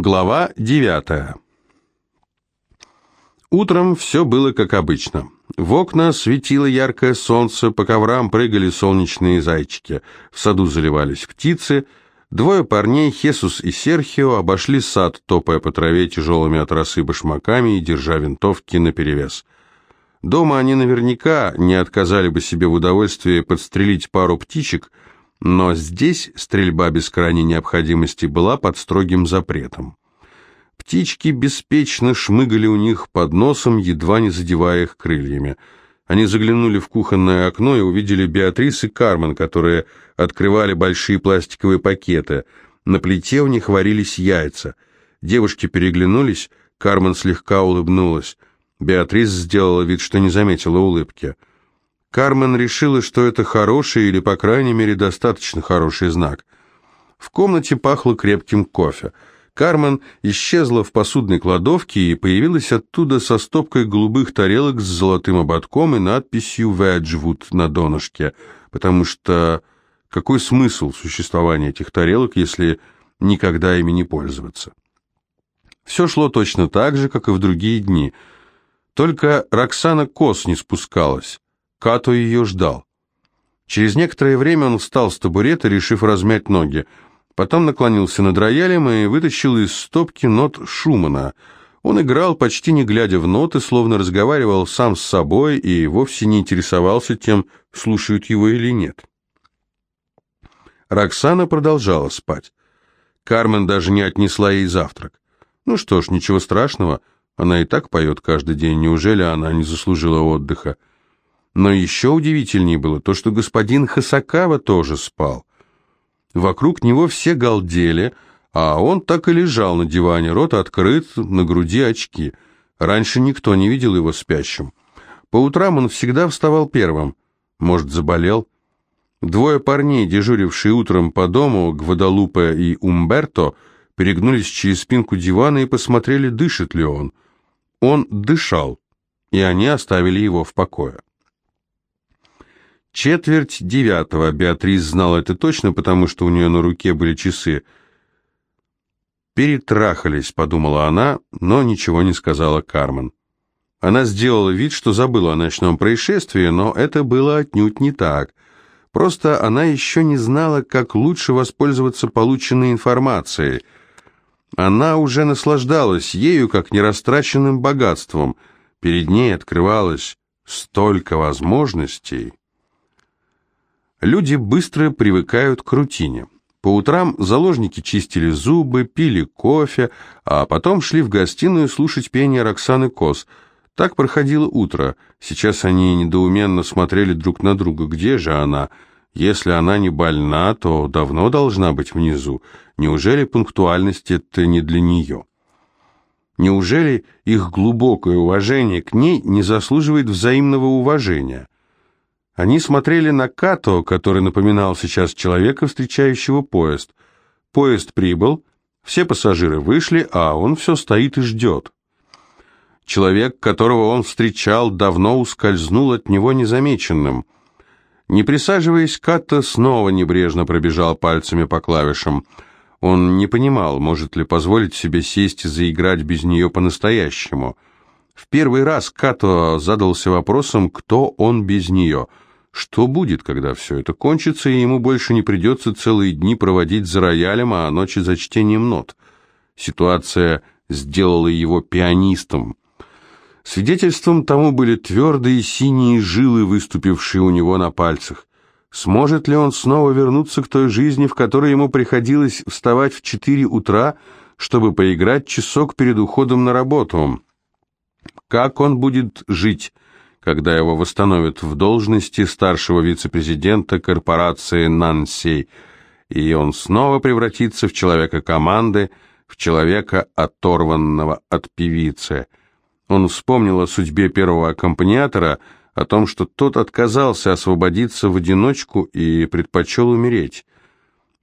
Глава 9. Утром все было как обычно. В окна светило яркое солнце, по коврам прыгали солнечные зайчики, в саду заливались птицы. Двое парней, Хесус и Серхио, обошли сад, топая по траве тяжелыми от росы башмаками и держа винтовки наперевес. Дома они наверняка не отказали бы себе в удовольствии подстрелить пару птичек – но здесь стрельба без крайней необходимости была под строгим запретом. Птички беспечно шмыгали у них под носом, едва не задевая их крыльями. Они заглянули в кухонное окно и увидели Беатрис и Кармен, которые открывали большие пластиковые пакеты. На плите у них варились яйца. Девушки переглянулись, Кармен слегка улыбнулась. Беатрис сделала вид, что не заметила улыбки. Кармен решила, что это хороший или, по крайней мере, достаточно хороший знак. В комнате пахло крепким кофе. Кармен исчезла в посудной кладовке и появилась оттуда со стопкой голубых тарелок с золотым ободком и надписью «Веджвуд» на донышке, потому что какой смысл существования этих тарелок, если никогда ими не пользоваться? Все шло точно так же, как и в другие дни. Только Роксана Кос не спускалась. Като ее ждал. Через некоторое время он встал с табурета, решив размять ноги. Потом наклонился над роялем и вытащил из стопки нот Шумана. Он играл, почти не глядя в ноты, словно разговаривал сам с собой и вовсе не интересовался тем, слушают его или нет. Роксана продолжала спать. Кармен даже не отнесла ей завтрак. Ну что ж, ничего страшного, она и так поет каждый день, неужели она не заслужила отдыха? Но еще удивительнее было то, что господин Хасакава тоже спал. Вокруг него все галдели, а он так и лежал на диване, рот открыт, на груди очки. Раньше никто не видел его спящим. По утрам он всегда вставал первым. Может, заболел? Двое парней, дежурившие утром по дому, Гвадалупе и Умберто, перегнулись через спинку дивана и посмотрели, дышит ли он. Он дышал, и они оставили его в покое. Четверть девятого. Беатрис знала это точно, потому что у нее на руке были часы. «Перетрахались», — подумала она, но ничего не сказала Кармен. Она сделала вид, что забыла о ночном происшествии, но это было отнюдь не так. Просто она еще не знала, как лучше воспользоваться полученной информацией. Она уже наслаждалась ею, как нерастраченным богатством. Перед ней открывалось столько возможностей. Люди быстро привыкают к рутине. По утрам заложники чистили зубы, пили кофе, а потом шли в гостиную слушать пение Роксаны Кос. Так проходило утро. Сейчас они недоуменно смотрели друг на друга. Где же она? Если она не больна, то давно должна быть внизу. Неужели пунктуальность это не для нее? Неужели их глубокое уважение к ней не заслуживает взаимного уважения? Они смотрели на Като, который напоминал сейчас человека, встречающего поезд. Поезд прибыл, все пассажиры вышли, а он все стоит и ждет. Человек, которого он встречал, давно ускользнул от него незамеченным. Не присаживаясь, Като снова небрежно пробежал пальцами по клавишам. Он не понимал, может ли позволить себе сесть и заиграть без нее по-настоящему. В первый раз Като задался вопросом, кто он без нее – что будет, когда все это кончится, и ему больше не придется целые дни проводить за роялем, а ночи за чтением нот? Ситуация сделала его пианистом. Свидетельством тому были твердые синие жилы, выступившие у него на пальцах. Сможет ли он снова вернуться к той жизни, в которой ему приходилось вставать в четыре утра, чтобы поиграть часок перед уходом на работу? Как он будет жить? Когда его восстановят в должности старшего вице-президента корпорации «Нансей», и он снова превратится в человека команды, в человека, оторванного от певицы. Он вспомнил о судьбе первого аккомпаниатора, о том, что тот отказался освободиться в одиночку и предпочел умереть.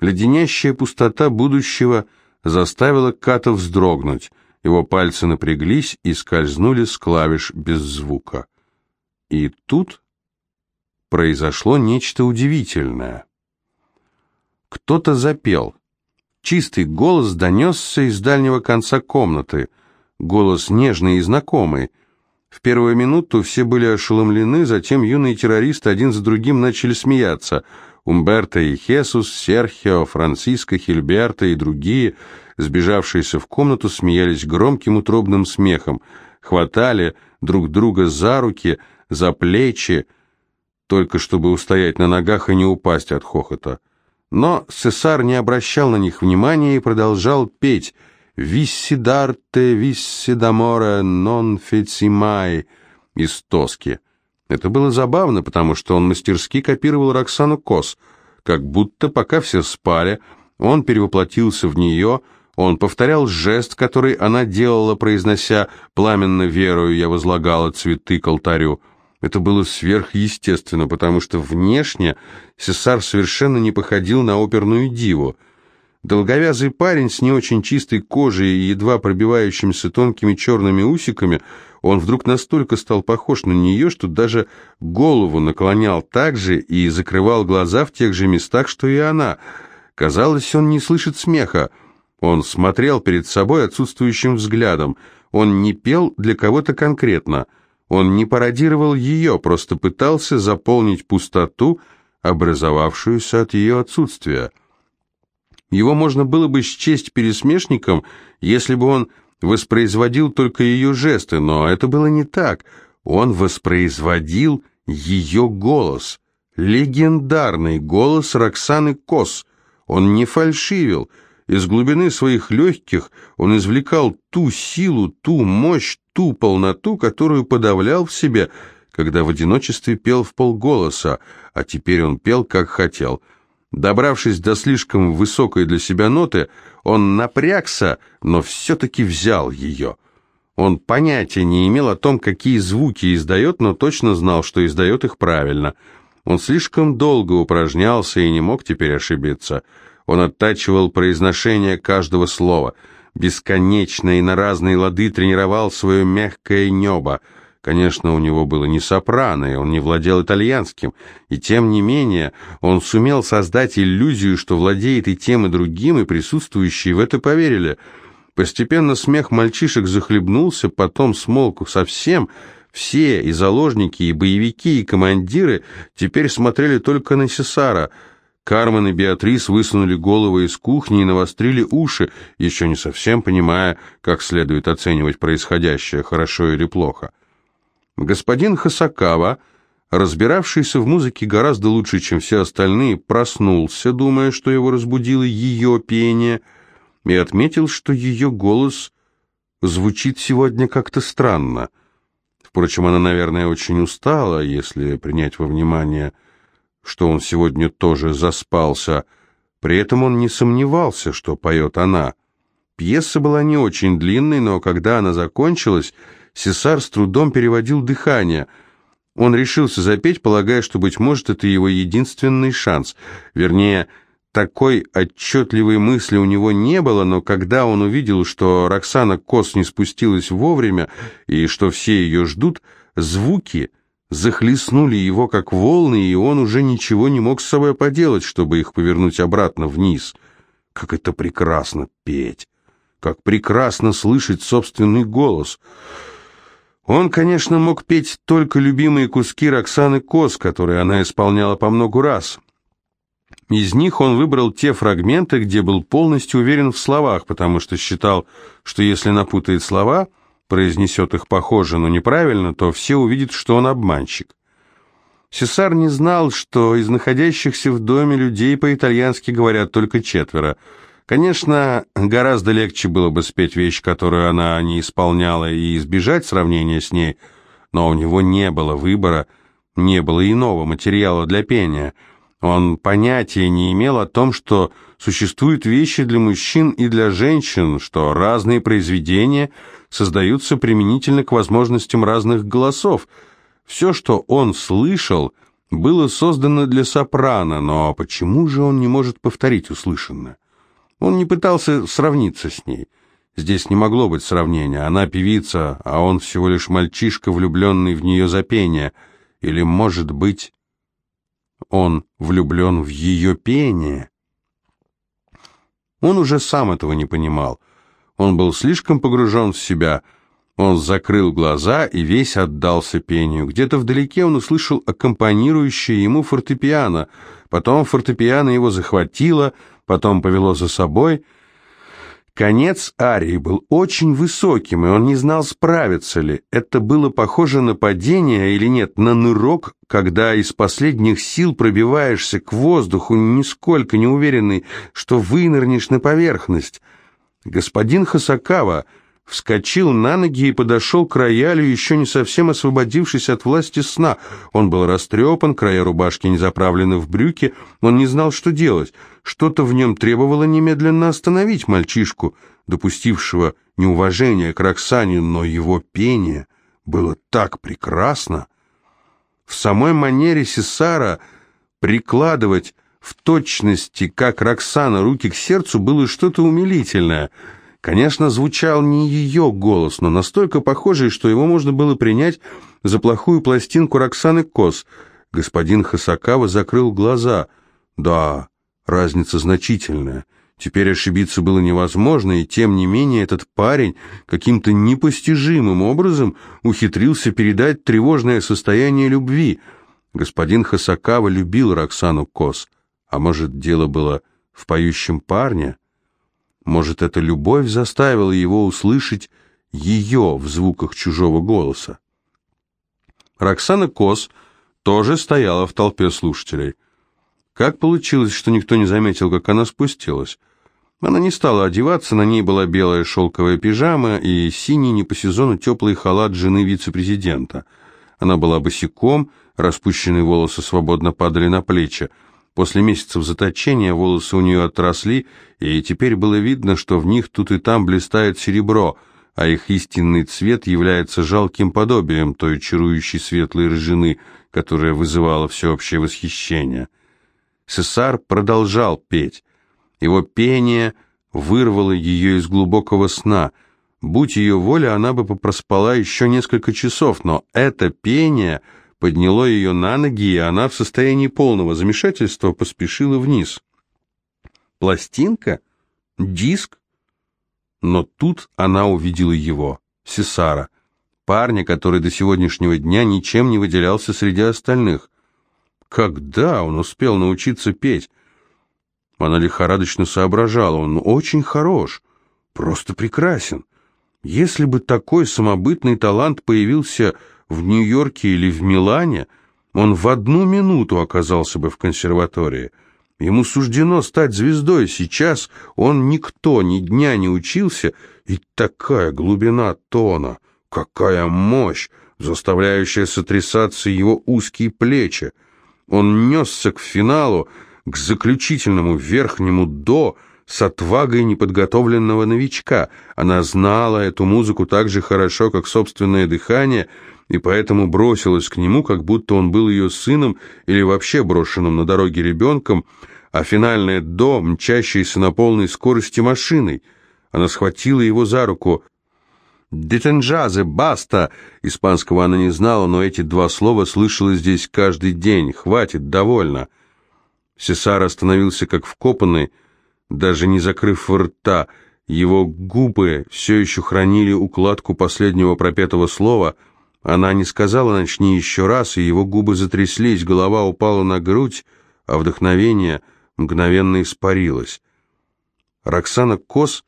Леденящая пустота будущего заставила Ката вздрогнуть, его пальцы напряглись и скользнули с клавиш без звука. И тут произошло нечто удивительное. Кто-то запел. Чистый голос донесся из дальнего конца комнаты. Голос нежный и знакомый. В первую минуту все были ошеломлены, затем юные террористы один за другим начали смеяться. Умберто и Хесус, Серхио, Франциско, Хильберто и другие, сбежавшиеся в комнату, смеялись громким утробным смехом, хватали друг друга за руки, за плечи, только чтобы устоять на ногах и не упасть от хохота. Но Цесар не обращал на них внимания и продолжал петь «Виссидарте, виссидаморе, нон фецимай» из тоски. Это было забавно, потому что он мастерски копировал Роксану Кос, как будто пока все спали, он перевоплотился в нее, он повторял жест, который она делала, произнося «пламенно верою я возлагала цветы к алтарю». Это было сверхъестественно, потому что внешне Сесар совершенно не походил на оперную диву. Долговязый парень с не очень чистой кожей и едва пробивающимися тонкими черными усиками, он вдруг настолько стал похож на нее, что даже голову наклонял так же и закрывал глаза в тех же местах, что и она. Казалось, он не слышит смеха. Он смотрел перед собой отсутствующим взглядом. Он не пел для кого-то конкретно – он не пародировал ее, просто пытался заполнить пустоту, образовавшуюся от ее отсутствия. Его можно было бы счесть пересмешником, если бы он воспроизводил только ее жесты, но это было не так. Он воспроизводил ее голос, легендарный голос Роксаны Кос. Он не фальшивил, из глубины своих легких он извлекал ту силу, ту мощь, ту полноту, которую подавлял в себе, когда в одиночестве пел в полголоса, а теперь он пел, как хотел. Добравшись до слишком высокой для себя ноты, он напрягся, но все-таки взял ее. Он понятия не имел о том, какие звуки издает, но точно знал, что издает их правильно. Он слишком долго упражнялся и не мог теперь ошибиться. Он оттачивал произношение каждого слова — бесконечно и на разные лады тренировал свое мягкое небо. Конечно, у него было не сопрано, и он не владел итальянским, и тем не менее он сумел создать иллюзию, что владеет и тем, и другим, и присутствующие в это поверили. Постепенно смех мальчишек захлебнулся, потом смолк совсем, все, и заложники, и боевики, и командиры, теперь смотрели только на Сесара — Кармен и Беатрис высунули головы из кухни и навострили уши, еще не совсем понимая, как следует оценивать происходящее, хорошо или плохо. Господин Хасакава, разбиравшийся в музыке гораздо лучше, чем все остальные, проснулся, думая, что его разбудило ее пение, и отметил, что ее голос звучит сегодня как-то странно. Впрочем, она, наверное, очень устала, если принять во внимание что он сегодня тоже заспался. При этом он не сомневался, что поет она. Пьеса была не очень длинной, но когда она закончилась, Сесар с трудом переводил дыхание. Он решился запеть, полагая, что, быть может, это его единственный шанс. Вернее, такой отчетливой мысли у него не было, но когда он увидел, что Роксана Кос не спустилась вовремя и что все ее ждут, звуки — захлестнули его как волны, и он уже ничего не мог с собой поделать, чтобы их повернуть обратно вниз. Как это прекрасно петь! Как прекрасно слышать собственный голос! Он, конечно, мог петь только любимые куски Роксаны Кос, которые она исполняла по многу раз. Из них он выбрал те фрагменты, где был полностью уверен в словах, потому что считал, что если напутает слова – произнесет их похоже, но неправильно, то все увидят, что он обманщик. Сесар не знал, что из находящихся в доме людей по-итальянски говорят только четверо. Конечно, гораздо легче было бы спеть вещь, которую она не исполняла, и избежать сравнения с ней, но у него не было выбора, не было иного материала для пения. Он понятия не имел о том, что существуют вещи для мужчин и для женщин, что разные произведения – создаются применительно к возможностям разных голосов. Все, что он слышал, было создано для сопрано, но почему же он не может повторить услышанное? Он не пытался сравниться с ней. Здесь не могло быть сравнения. Она певица, а он всего лишь мальчишка, влюбленный в нее за пение. Или, может быть, он влюблен в ее пение? Он уже сам этого не понимал. Он был слишком погружен в себя. Он закрыл глаза и весь отдался пению. Где-то вдалеке он услышал аккомпанирующее ему фортепиано. Потом фортепиано его захватило, потом повело за собой — Конец арии был очень высоким, и он не знал, справится ли. Это было похоже на падение или нет, на нырок, когда из последних сил пробиваешься к воздуху, нисколько не уверенный, что вынырнешь на поверхность. Господин Хасакава вскочил на ноги и подошел к роялю, еще не совсем освободившись от власти сна. Он был растрепан, края рубашки не заправлены в брюки, он не знал, что делать. Что-то в нем требовало немедленно остановить мальчишку, допустившего неуважение к Роксане, но его пение было так прекрасно. В самой манере Сесара прикладывать в точности, как Роксана, руки к сердцу, было что-то умилительное — Конечно, звучал не ее голос, но настолько похожий, что его можно было принять за плохую пластинку Роксаны Кос. Господин Хасакава закрыл глаза. Да, разница значительная. Теперь ошибиться было невозможно, и тем не менее этот парень каким-то непостижимым образом ухитрился передать тревожное состояние любви. Господин Хасакава любил Роксану Кос, а может, дело было в поющем парне? Может, эта любовь заставила его услышать ее в звуках чужого голоса. Роксана Кос тоже стояла в толпе слушателей. Как получилось, что никто не заметил, как она спустилась? Она не стала одеваться, на ней была белая шелковая пижама и синий не по сезону теплый халат жены вице-президента. Она была босиком, распущенные волосы свободно падали на плечи. После месяцев заточения волосы у нее отросли, и теперь было видно, что в них тут и там блистает серебро, а их истинный цвет является жалким подобием той чарующей светлой рыжины, которая вызывала всеобщее восхищение. Сесар продолжал петь. Его пение вырвало ее из глубокого сна. Будь ее воля, она бы попроспала еще несколько часов, но это пение подняло ее на ноги, и она в состоянии полного замешательства поспешила вниз. Пластинка? Диск? Но тут она увидела его, Сесара, парня, который до сегодняшнего дня ничем не выделялся среди остальных. Когда он успел научиться петь? Она лихорадочно соображала, он очень хорош, просто прекрасен. Если бы такой самобытный талант появился в Нью-Йорке или в Милане, он в одну минуту оказался бы в консерватории. Ему суждено стать звездой. Сейчас он никто, ни дня не учился, и такая глубина тона, какая мощь, заставляющая сотрясаться его узкие плечи. Он несся к финалу, к заключительному верхнему «до», с отвагой неподготовленного новичка. Она знала эту музыку так же хорошо, как собственное дыхание, и поэтому бросилась к нему, как будто он был ее сыном или вообще брошенным на дороге ребенком, а финальное «до», мчащееся на полной скорости машиной. Она схватила его за руку. «Детенджазе, баста!» Испанского она не знала, но эти два слова слышала здесь каждый день. «Хватит, довольно!» Сесар остановился как вкопанный, даже не закрыв рта. Его губы все еще хранили укладку последнего пропетого слова — она не сказала «начни еще раз», и его губы затряслись, голова упала на грудь, а вдохновение мгновенно испарилось. Роксана Кос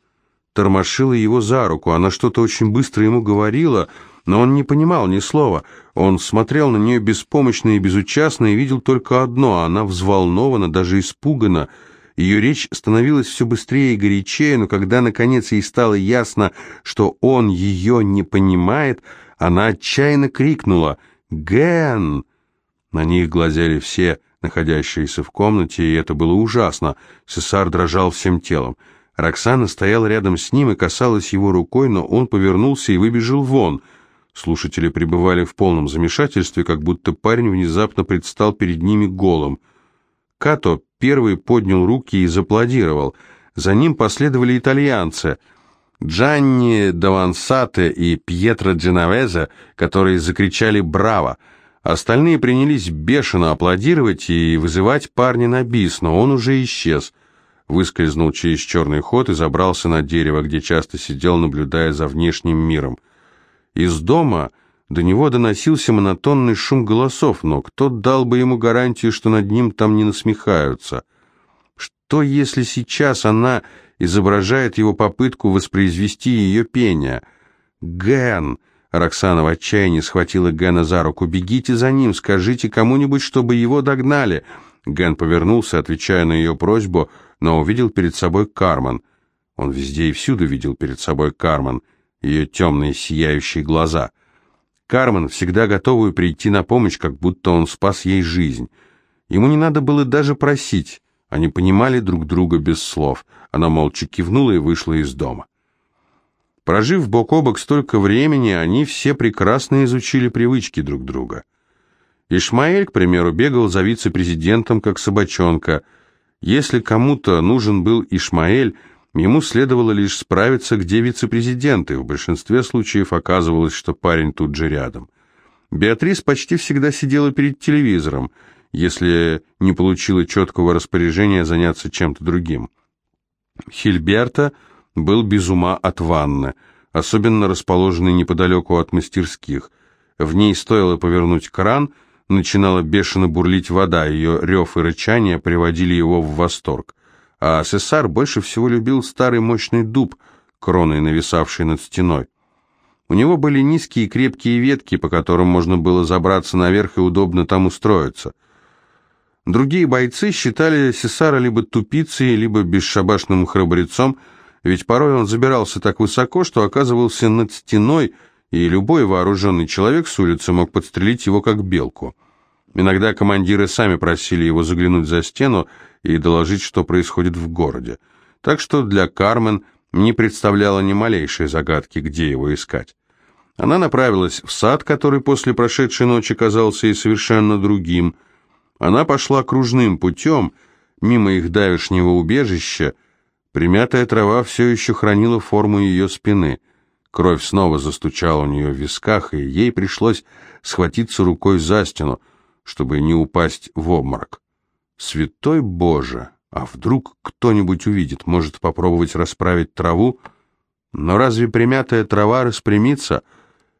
тормошила его за руку, она что-то очень быстро ему говорила, но он не понимал ни слова. Он смотрел на нее беспомощно и безучастно и видел только одно — она взволнована, даже испугана. Ее речь становилась все быстрее и горячее, но когда, наконец, ей стало ясно, что он ее не понимает — она отчаянно крикнула «Ген!». На них глазели все, находящиеся в комнате, и это было ужасно. Сесар дрожал всем телом. Роксана стояла рядом с ним и касалась его рукой, но он повернулся и выбежал вон. Слушатели пребывали в полном замешательстве, как будто парень внезапно предстал перед ними голым. Като первый поднял руки и зааплодировал. За ним последовали итальянцы — Джанни Давансате и Пьетро Дженовезе, которые закричали «Браво!». Остальные принялись бешено аплодировать и вызывать парня на бис, но он уже исчез. выскользнул через черный ход и забрался на дерево, где часто сидел, наблюдая за внешним миром. Из дома до него доносился монотонный шум голосов, но кто дал бы ему гарантию, что над ним там не насмехаются? Что, если сейчас она изображает его попытку воспроизвести ее пение? «Ген!» Роксана в отчаянии схватила Гена за руку. «Бегите за ним, скажите кому-нибудь, чтобы его догнали!» Ген повернулся, отвечая на ее просьбу, но увидел перед собой Кармен. Он везде и всюду видел перед собой Кармен, ее темные сияющие глаза — Кармен, всегда готовую прийти на помощь, как будто он спас ей жизнь. Ему не надо было даже просить. Они понимали друг друга без слов. Она молча кивнула и вышла из дома. Прожив бок о бок столько времени, они все прекрасно изучили привычки друг друга. Ишмаэль, к примеру, бегал за вице-президентом, как собачонка. Если кому-то нужен был Ишмаэль, Ему следовало лишь справиться, где вице-президент, и в большинстве случаев оказывалось, что парень тут же рядом. Беатрис почти всегда сидела перед телевизором, если не получила четкого распоряжения заняться чем-то другим. Хильберта был без ума от ванны, особенно расположенной неподалеку от мастерских. В ней стоило повернуть кран, начинала бешено бурлить вода, ее рев и рычание приводили его в восторг а Сесар больше всего любил старый мощный дуб, кроной нависавший над стеной. У него были низкие крепкие ветки, по которым можно было забраться наверх и удобно там устроиться. Другие бойцы считали Сесара либо тупицей, либо бесшабашным храбрецом, ведь порой он забирался так высоко, что оказывался над стеной, и любой вооруженный человек с улицы мог подстрелить его как белку. Иногда командиры сами просили его заглянуть за стену и доложить, что происходит в городе. Так что для Кармен не представляло ни малейшей загадки, где его искать. Она направилась в сад, который после прошедшей ночи казался и совершенно другим. Она пошла кружным путем, мимо их давешнего убежища. Примятая трава все еще хранила форму ее спины. Кровь снова застучала у нее в висках, и ей пришлось схватиться рукой за стену, чтобы не упасть в обморок. Святой Боже, а вдруг кто-нибудь увидит, может попробовать расправить траву? Но разве примятая трава распрямится?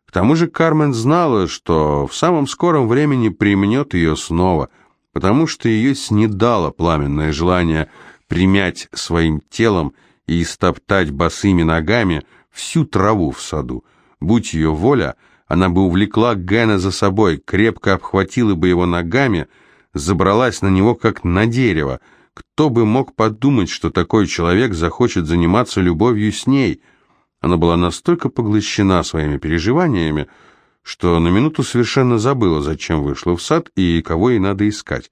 К тому же Кармен знала, что в самом скором времени примнет ее снова, потому что ее снедало пламенное желание примять своим телом и истоптать босыми ногами всю траву в саду. Будь ее воля, она бы увлекла Гэна за собой, крепко обхватила бы его ногами, забралась на него как на дерево. Кто бы мог подумать, что такой человек захочет заниматься любовью с ней? Она была настолько поглощена своими переживаниями, что на минуту совершенно забыла, зачем вышла в сад и кого ей надо искать.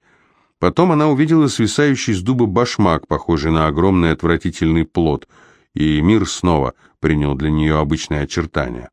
Потом она увидела свисающий с дуба башмак, похожий на огромный отвратительный плод, и мир снова принял для нее обычные очертания.